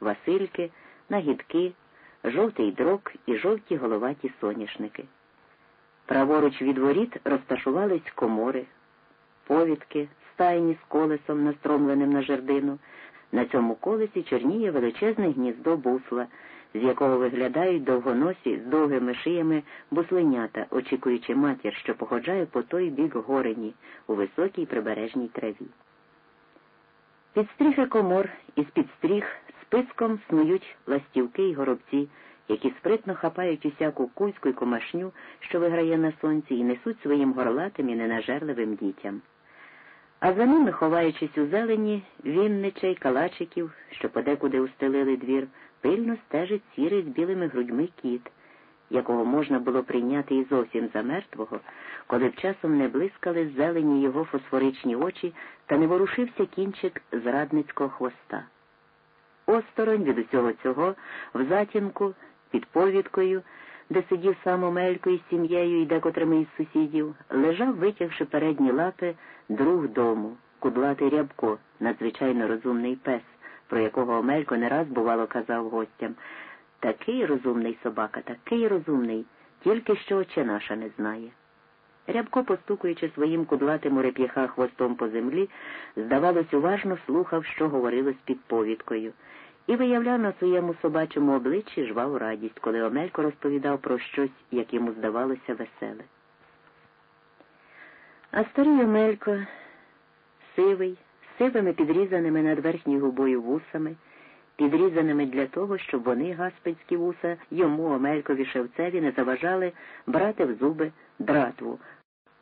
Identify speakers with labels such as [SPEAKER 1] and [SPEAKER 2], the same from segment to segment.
[SPEAKER 1] васильки, нагідки, жовтий дрок і жовті головаті соняшники. Праворуч від воріт розташувались комори, повідки, стайні з колесом, настромленим на жердину. На цьому колесі чорніє величезне гніздо бусла, з якого виглядають довгоносі з довгими шиями бусленята, очікуючи матір, що походжає по той бік горені у високій прибережній траві. Під стріхи комор і з-під стріх списком снують ластівки й горобці, які спритно хапають усяку кузьку й комашню, що виграє на сонці, і несуть своїм горлатим і ненажерливим дітям. А за ними, ховаючись у зелені, вінничей, калачиків, що подекуди устелили двір, пильно стежить сірий з білими грудьми кіт, якого можна було прийняти і зовсім за мертвого, коли б часом не блискали зелені його фосфоричні очі та не ворушився кінчик зрадницького хвоста. Осторонь від усього цього, в затінку, під повідкою, де сидів сам Омелько із сім'єю і декотрими із сусідів, лежав, витягши передні лапи, друг дому, кудлатий рябко, надзвичайно розумний пес, про якого Омелько не раз, бувало, казав гостям. Такий розумний собака, такий розумний, тільки що оче наша не знає. Рябко, постукуючи своїм кудлатим у реп'яха хвостом по землі, здавалось, уважно слухав, що говорилось під повідкою і виявляв на своєму собачому обличчі жваву радість, коли Омелько розповідав про щось, як йому здавалося, веселе. А старий Омелько, сивий, сивими підрізаними над верхньою губою вусами, підрізаними для того, щоб вони, гаспецькі вуса, йому, Омелькові Шевцеві, не заважали брати в зуби дратву,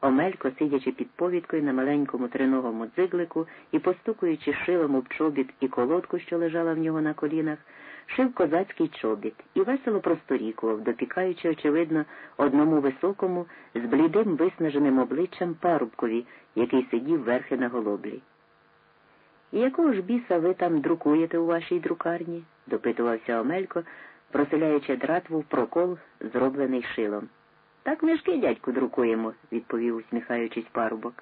[SPEAKER 1] Омелько, сидячи під повідкою на маленькому триногому дзиглику і постукуючи шилом об чобіт і колодку, що лежала в нього на колінах, шив козацький чобіт і весело просторікував, допікаючи, очевидно, одному високому, з блідим виснаженим обличчям парубкові, який сидів верхи на голоблі. Якого ж біса ви там друкуєте у вашій друкарні? допитувався Омелько, проселяючи дратву в прокол, зроблений шилом. Та книжки, дядьку, друкуємо, відповів, усміхаючись парубок.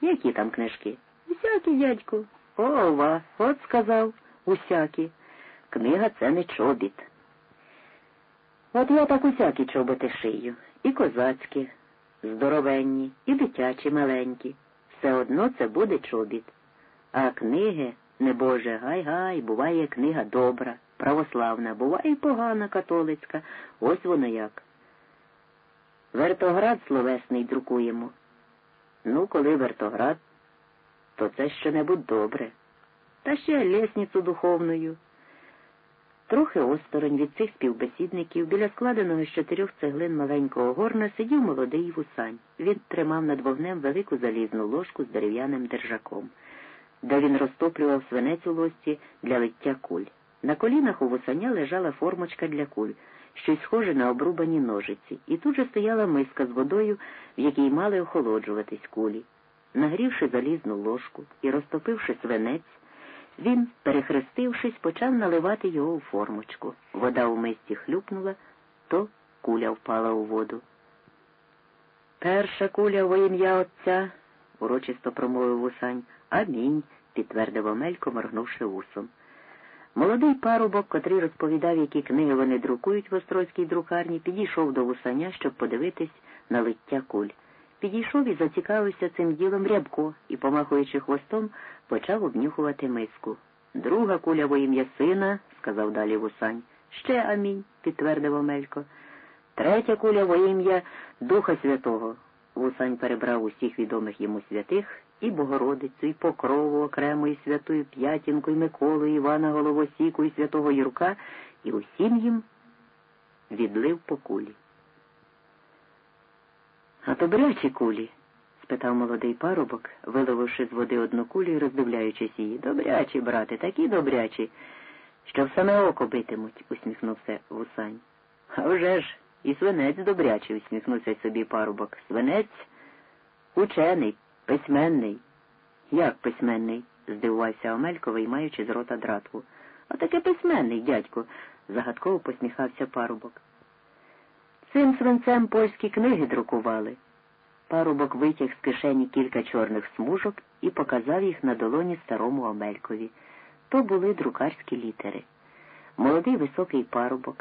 [SPEAKER 1] Які там книжки? Усякі, дядьку. Ова, от сказав, усякі. Книга це не чобіт. От я так усякі чоботи шию. І козацькі, здоровенні, і дитячі маленькі. Все одно це буде чобіт. А книги, небоже, гай-гай, буває книга добра, православна, буває погана католицька. Ось воно як. Вертоград словесний друкуємо. Ну, коли вертоград, то це що-небудь добре. Та ще лісницю духовною. Трохи осторонь від цих співбесідників біля складеного з чотирьох цеглин маленького горна сидів молодий вусань. Він тримав над вогнем велику залізну ложку з дерев'яним держаком, де він розтоплював свинець у лосці для лиття куль. На колінах у вусаня лежала формочка для куль щось схоже на обрубані ножиці, і тут же стояла миска з водою, в якій мали охолоджуватись кулі. Нагрівши залізну ложку і розтопивши свинець, він, перехрестившись, почав наливати його у формочку. Вода у мисці хлюпнула, то куля впала у воду. Перша куля во ім'я отця, урочисто промовив вусань. Амінь, підтвердив Омелько, моргнувши усом. Молодий парубок, котрий розповідав, які книги вони друкують в Острозькій друкарні, підійшов до вусаня, щоб подивитись на лиття куль. Підійшов і зацікавився цим ділом рябко і, помахуючи хвостом, почав обнюхувати миску. Друга куля во ім'я сина, сказав далі вусань. Ще амінь, підтвердив Омелько. Третя куля во ім'я Духа Святого. Вусань перебрав усіх відомих йому святих і Богородицю, і Покрову окремо, і святую П'ятінку, і Миколу, і Івана Головосіку, і святого Юрка, і усім їм відлив по кулі. А то брячі кулі? спитав молодий парубок, виловивши з води одну кулю і роздивляючись її. Добрячі, брате, такі добрячі, що в саме око битимуть, усміхнувся вусань. А вже ж, і свинець добрячий, усміхнувся собі парубок. Свинець учений, Письменний. Як письменний? здивувався Омелько, виймаючи з рота дратву. А таке письменний, дядько, загадково посміхався парубок. Цим свинцем польські книги друкували. Парубок витяг з кишені кілька чорних смужок і показав їх на долоні старому Омелькові. То були друкарські літери. молодий високий парубок.